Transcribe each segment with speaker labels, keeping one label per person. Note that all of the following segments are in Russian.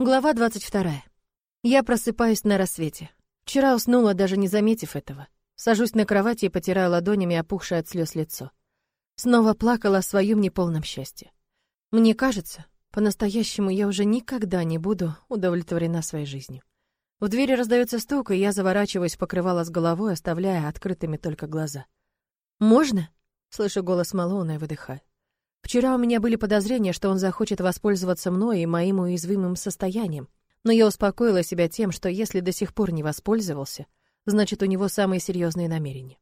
Speaker 1: Глава 22. Я просыпаюсь на рассвете. Вчера уснула, даже не заметив этого. Сажусь на кровати и потираю ладонями опухшее от слез лицо. Снова плакала о своем неполном счастье. Мне кажется, по-настоящему я уже никогда не буду удовлетворена своей жизнью. В двери раздается стук, и я заворачиваюсь в покрывало с головой, оставляя открытыми только глаза. «Можно?» — слышу голос Малона и выдыхаю. Вчера у меня были подозрения, что он захочет воспользоваться мной и моим уязвимым состоянием, но я успокоила себя тем, что если до сих пор не воспользовался, значит, у него самые серьезные намерения.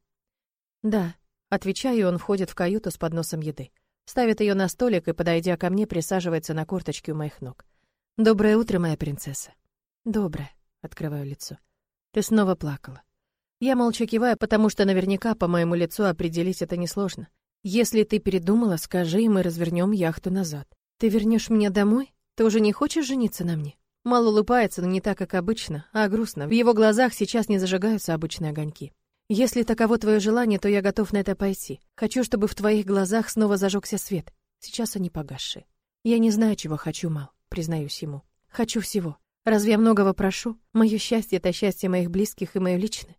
Speaker 1: «Да», — отвечаю, он входит в каюту с подносом еды. Ставит ее на столик и, подойдя ко мне, присаживается на корточки у моих ног. «Доброе утро, моя принцесса». «Доброе», — открываю лицо. «Ты снова плакала». Я молча киваю, потому что наверняка по моему лицу определить это несложно. Если ты передумала, скажи, и мы развернем яхту назад. Ты вернешь меня домой? Ты уже не хочешь жениться на мне? Мало улыбается, но не так, как обычно, а грустно. В его глазах сейчас не зажигаются обычные огоньки. Если таково твое желание, то я готов на это пойти. Хочу, чтобы в твоих глазах снова зажегся свет. Сейчас они погасшие. Я не знаю, чего хочу, Мал, признаюсь ему. Хочу всего. Разве я многого прошу? Мое счастье — это счастье моих близких и мое личное.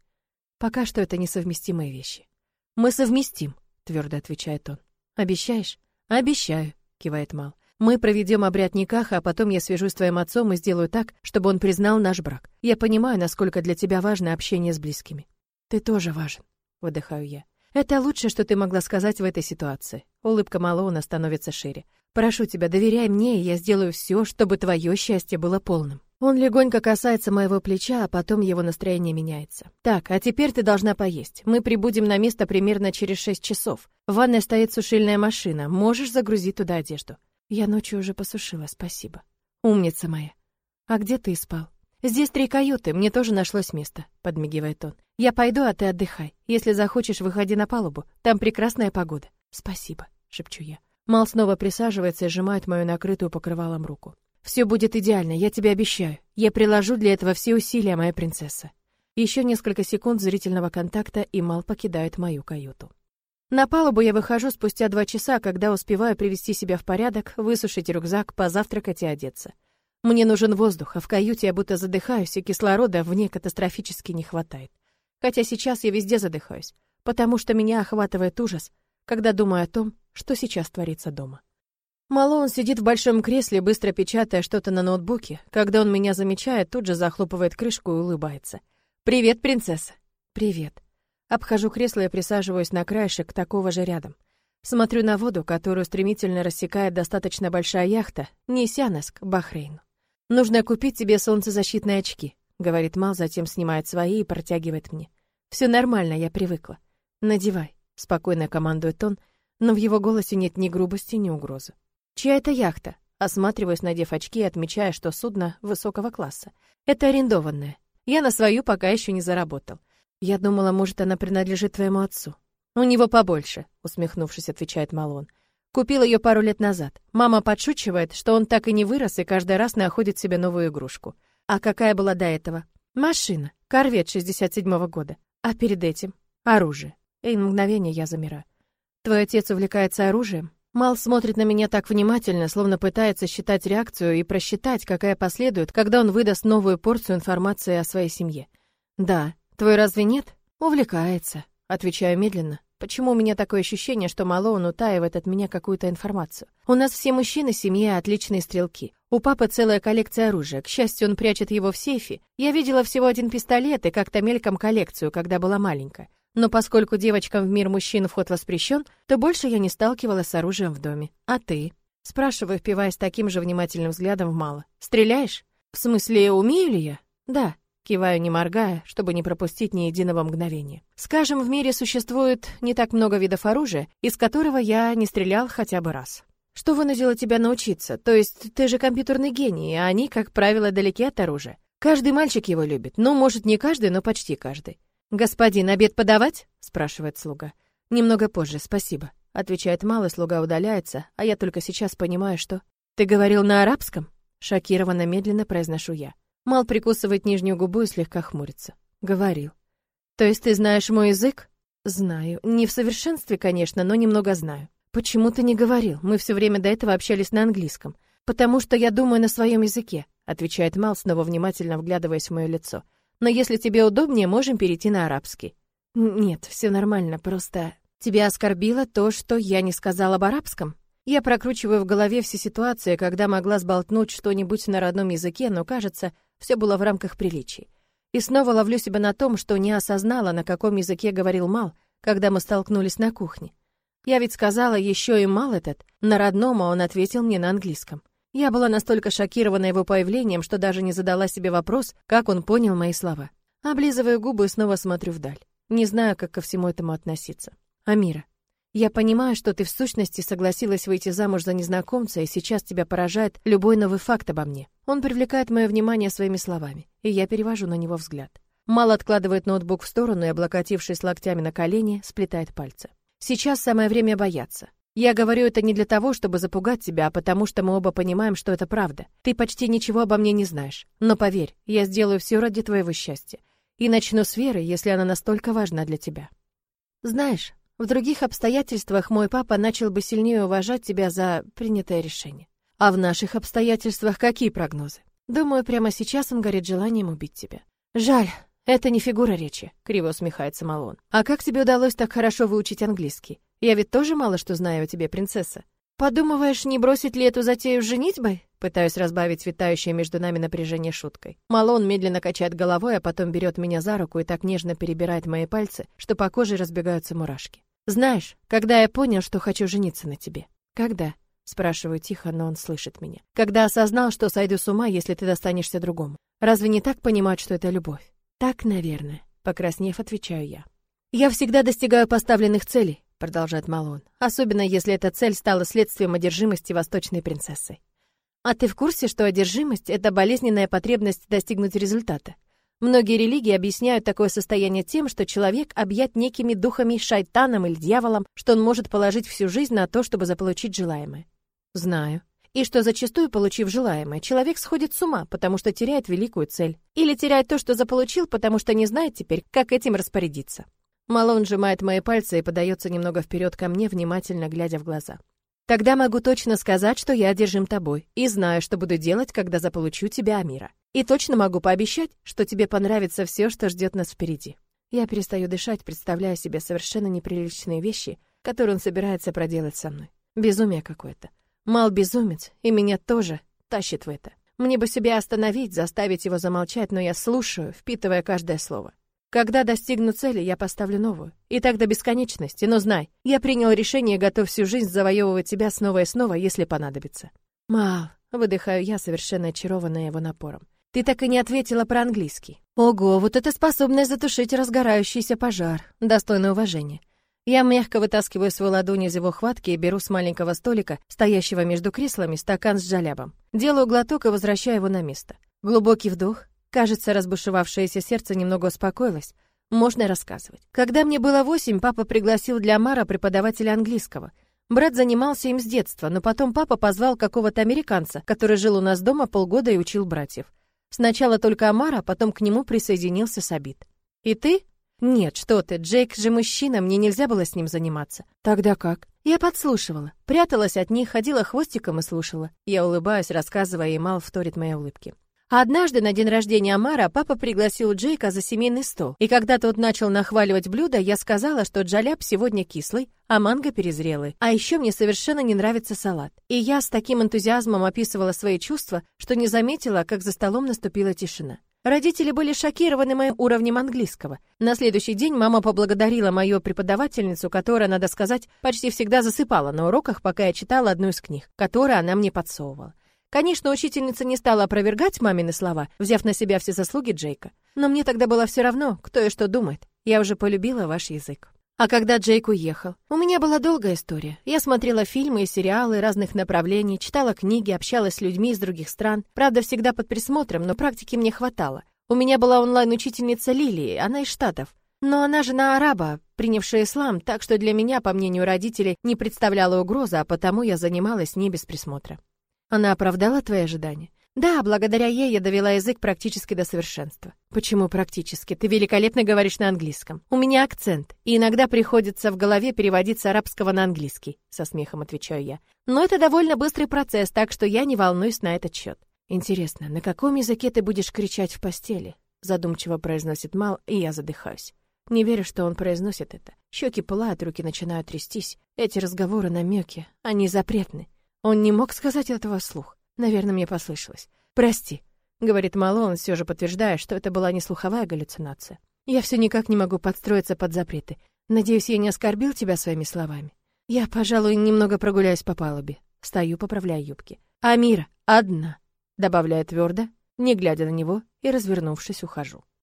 Speaker 1: Пока что это несовместимые вещи. Мы совместим, твердо отвечает он. Обещаешь? Обещаю, кивает Мал. Мы проведем обряд никаха, а потом я свяжусь с твоим отцом и сделаю так, чтобы он признал наш брак. Я понимаю, насколько для тебя важно общение с близкими. Ты тоже важен, выдыхаю я. Это лучшее, что ты могла сказать в этой ситуации. Улыбка Малоуна становится шире. Прошу тебя, доверяй мне, и я сделаю все, чтобы твое счастье было полным. Он легонько касается моего плеча, а потом его настроение меняется. Так, а теперь ты должна поесть. Мы прибудем на место примерно через шесть часов. В ванной стоит сушильная машина. Можешь загрузить туда одежду. Я ночью уже посушила, спасибо. Умница моя. А где ты спал? Здесь три каюты, мне тоже нашлось место, подмигивает он. Я пойду, а ты отдыхай. Если захочешь, выходи на палубу. Там прекрасная погода. Спасибо, шепчу я. Мал снова присаживается и сжимает мою накрытую покрывалом руку. Все будет идеально, я тебе обещаю. Я приложу для этого все усилия, моя принцесса. Еще несколько секунд зрительного контакта, и Мал покидает мою каюту. На палубу я выхожу спустя два часа, когда успеваю привести себя в порядок, высушить рюкзак, позавтракать и одеться. Мне нужен воздух, а в каюте я будто задыхаюсь, и кислорода в ней катастрофически не хватает. Хотя сейчас я везде задыхаюсь, потому что меня охватывает ужас, когда думаю о том, что сейчас творится дома. Малон сидит в большом кресле, быстро печатая что-то на ноутбуке. Когда он меня замечает, тут же захлопывает крышку и улыбается. «Привет, принцесса!» «Привет!» Обхожу кресло и присаживаюсь на краешек такого же рядом. Смотрю на воду, которую стремительно рассекает достаточно большая яхта, Нисянеск, Бахрейн. «Нужно купить тебе солнцезащитные очки», — говорит Мал, затем снимает свои и протягивает мне. «Все нормально, я привыкла. Надевай», — спокойно командует он, но в его голосе нет ни грубости, ни угрозы. Чья это яхта? Осматриваюсь, надев очки и отмечая, что судно высокого класса. Это арендованное. Я на свою пока еще не заработал. Я думала, может, она принадлежит твоему отцу. У него побольше, усмехнувшись, отвечает Малон. Купил ее пару лет назад. Мама подшучивает, что он так и не вырос и каждый раз находит себе новую игрушку. А какая была до этого? Машина. Корвет 67-го года. А перед этим оружие. И мгновение я замираю. Твой отец увлекается оружием? Мал смотрит на меня так внимательно, словно пытается считать реакцию и просчитать, какая последует, когда он выдаст новую порцию информации о своей семье. «Да. Твой разве нет?» «Увлекается», — отвечаю медленно. Почему у меня такое ощущение, что Малоун утаивает от меня какую-то информацию? У нас все мужчины в семье отличные стрелки. У папы целая коллекция оружия. К счастью, он прячет его в сейфе. Я видела всего один пистолет и как-то мельком коллекцию, когда была маленькая. Но поскольку девочкам в мир мужчин вход воспрещен, то больше я не сталкивалась с оружием в доме. А ты? Спрашиваю, впиваясь таким же внимательным взглядом в Мало. Стреляешь? В смысле, умею ли я? Да. Киваю, не моргая, чтобы не пропустить ни единого мгновения. Скажем, в мире существует не так много видов оружия, из которого я не стрелял хотя бы раз. Что вынудило тебя научиться? То есть ты же компьютерный гений, а они, как правило, далеки от оружия. Каждый мальчик его любит. Ну, может, не каждый, но почти каждый. «Господин, обед подавать?» — спрашивает слуга. «Немного позже, спасибо», — отвечает малый, слуга удаляется, а я только сейчас понимаю, что... «Ты говорил на арабском?» Шокированно медленно произношу я. Мал прикусывает нижнюю губу и слегка хмурится. «Говорил». «То есть ты знаешь мой язык?» «Знаю. Не в совершенстве, конечно, но немного знаю». «Почему ты не говорил? Мы все время до этого общались на английском. Потому что я думаю на своем языке. отвечает Мал, снова внимательно вглядываясь в мое лицо. Но если тебе удобнее, можем перейти на арабский. Нет, все нормально, просто тебя оскорбило то, что я не сказала об арабском. Я прокручиваю в голове все ситуации, когда могла сболтнуть что-нибудь на родном языке, но, кажется, все было в рамках приличий. И снова ловлю себя на том, что не осознала, на каком языке говорил Мал, когда мы столкнулись на кухне. Я ведь сказала еще и Мал этот, на родном, а он ответил мне на английском. Я была настолько шокирована его появлением, что даже не задала себе вопрос, как он понял мои слова. Облизываю губы и снова смотрю вдаль. Не знаю, как ко всему этому относиться. Амира, я понимаю, что ты в сущности согласилась выйти замуж за незнакомца, и сейчас тебя поражает любой новый факт обо мне. Он привлекает мое внимание своими словами, и я перевожу на него взгляд. Мал откладывает ноутбук в сторону и, облокотившись локтями на колени, сплетает пальцы. Сейчас самое время бояться. Я говорю это не для того, чтобы запугать тебя, а потому что мы оба понимаем, что это правда. Ты почти ничего обо мне не знаешь. Но поверь, я сделаю все ради твоего счастья. И начну с веры, если она настолько важна для тебя. Знаешь, в других обстоятельствах мой папа начал бы сильнее уважать тебя за принятое решение. А в наших обстоятельствах какие прогнозы? Думаю, прямо сейчас он горит желанием убить тебя. Жаль, это не фигура речи, криво усмехается Малон. А как тебе удалось так хорошо выучить английский? Я ведь тоже мало что знаю о тебе, принцесса. Подумываешь, не бросить ли эту затею с женитьбой? Пытаюсь разбавить витающее между нами напряжение шуткой. Малон медленно качает головой, а потом берет меня за руку и так нежно перебирает мои пальцы, что по коже разбегаются мурашки. Знаешь, когда я понял, что хочу жениться на тебе? Когда? Спрашиваю тихо, но он слышит меня. Когда осознал, что сойду с ума, если ты достанешься другому. Разве не так понимать, что это любовь? Так, наверное. Покраснев, отвечаю я. Я всегда достигаю поставленных целей, продолжает Малон, особенно если эта цель стала следствием одержимости восточной принцессы. А ты в курсе, что одержимость — это болезненная потребность достигнуть результата? Многие религии объясняют такое состояние тем, что человек объят некими духами, шайтаном или дьяволом, что он может положить всю жизнь на то, чтобы заполучить желаемое. Знаю. И что зачастую, получив желаемое, человек сходит с ума, потому что теряет великую цель. Или теряет то, что заполучил, потому что не знает теперь, как этим распорядиться. Малон сжимает мои пальцы и подается немного вперед ко мне, внимательно глядя в глаза. Тогда могу точно сказать, что я одержим тобой и знаю, что буду делать, когда заполучу тебя, Амира. И точно могу пообещать, что тебе понравится все, что ждет нас впереди. Я перестаю дышать, представляя себе совершенно неприличные вещи, которые он собирается проделать со мной. Безумие какое-то. Мал безумец, и меня тоже тащит в это. Мне бы себя остановить, заставить его замолчать, но я слушаю, впитывая каждое слово. Когда достигну цели, я поставлю новую. И так до бесконечности. Но знай, я принял решение, готов всю жизнь завоевывать тебя снова и снова, если понадобится. Мав, выдыхаю я, совершенно очарованная его напором. Ты так и не ответила про английский. Ого, вот это способность затушить разгорающийся пожар. Достойное уважение. Я мягко вытаскиваю свою ладонь из его хватки и беру с маленького столика, стоящего между креслами, стакан с джалябом. Делаю глоток и возвращаю его на место. Глубокий вдох, Кажется, разбушевавшееся сердце немного успокоилось. Можно рассказывать. Когда мне было восемь, папа пригласил для Мара преподавателя английского. Брат занимался им с детства, но потом папа позвал какого-то американца, который жил у нас дома полгода и учил братьев. Сначала только Амара, а потом к нему присоединился Сабит. И ты? Нет, что ты, Джейк же мужчина, мне нельзя было с ним заниматься. Тогда как? Я подслушивала, пряталась от них, ходила хвостиком и слушала. Я улыбаюсь, рассказывая, и Мал вторит моей улыбке. Однажды на день рождения Амара папа пригласил Джейка за семейный стол, и когда тот начал нахваливать блюдо, я сказала, что джаляп сегодня кислый, а манго перезрелый. А еще мне совершенно не нравится салат. И я с таким энтузиазмом описывала свои чувства, что не заметила, как за столом наступила тишина. Родители были шокированы моим уровнем английского. На следующий день мама поблагодарила мою преподавательницу, которая, надо сказать, почти всегда засыпала на уроках, пока я читала одну из книг, которую она мне подсовывала. Конечно, учительница не стала опровергать мамины слова, взяв на себя все заслуги Джейка. Но мне тогда было все равно, кто и что думает. Я уже полюбила ваш язык. А когда Джейк уехал, у меня была долгая история. Я смотрела фильмы и сериалы разных направлений, читала книги, общалась с людьми из других стран. Правда, всегда под присмотром, но практики мне хватало. У меня была онлайн-учительница Лилии, она из Штатов. Но она жена араба, принявшая ислам, так что для меня, по мнению родителей, не представляла угрозы, а потому я занималась не без присмотра. Она оправдала твои ожидания? Да, благодаря ей я довела язык практически до совершенства. Почему практически? Ты великолепно говоришь на английском. У меня акцент, и иногда приходится в голове переводить с арабского на английский, со смехом отвечаю я. Но это довольно быстрый процесс, так что я не волнуюсь на этот счет. Интересно, на каком языке ты будешь кричать в постели? Задумчиво произносит Мал, и я задыхаюсь. Не верю, что он произносит это. Щеки пылают, руки начинают трястись. Эти разговоры, намеки, они запретны. Он не мог сказать этого вслух. Наверное, мне послышалось. «Прости», — говорит Малон, все же подтверждая, что это была не слуховая галлюцинация. «Я все никак не могу подстроиться под запреты. Надеюсь, я не оскорбил тебя своими словами. Я, пожалуй, немного прогуляюсь по палубе. Стою, поправляя юбки. Амира, одна», — добавляет твердо, не глядя на него, и, развернувшись, ухожу.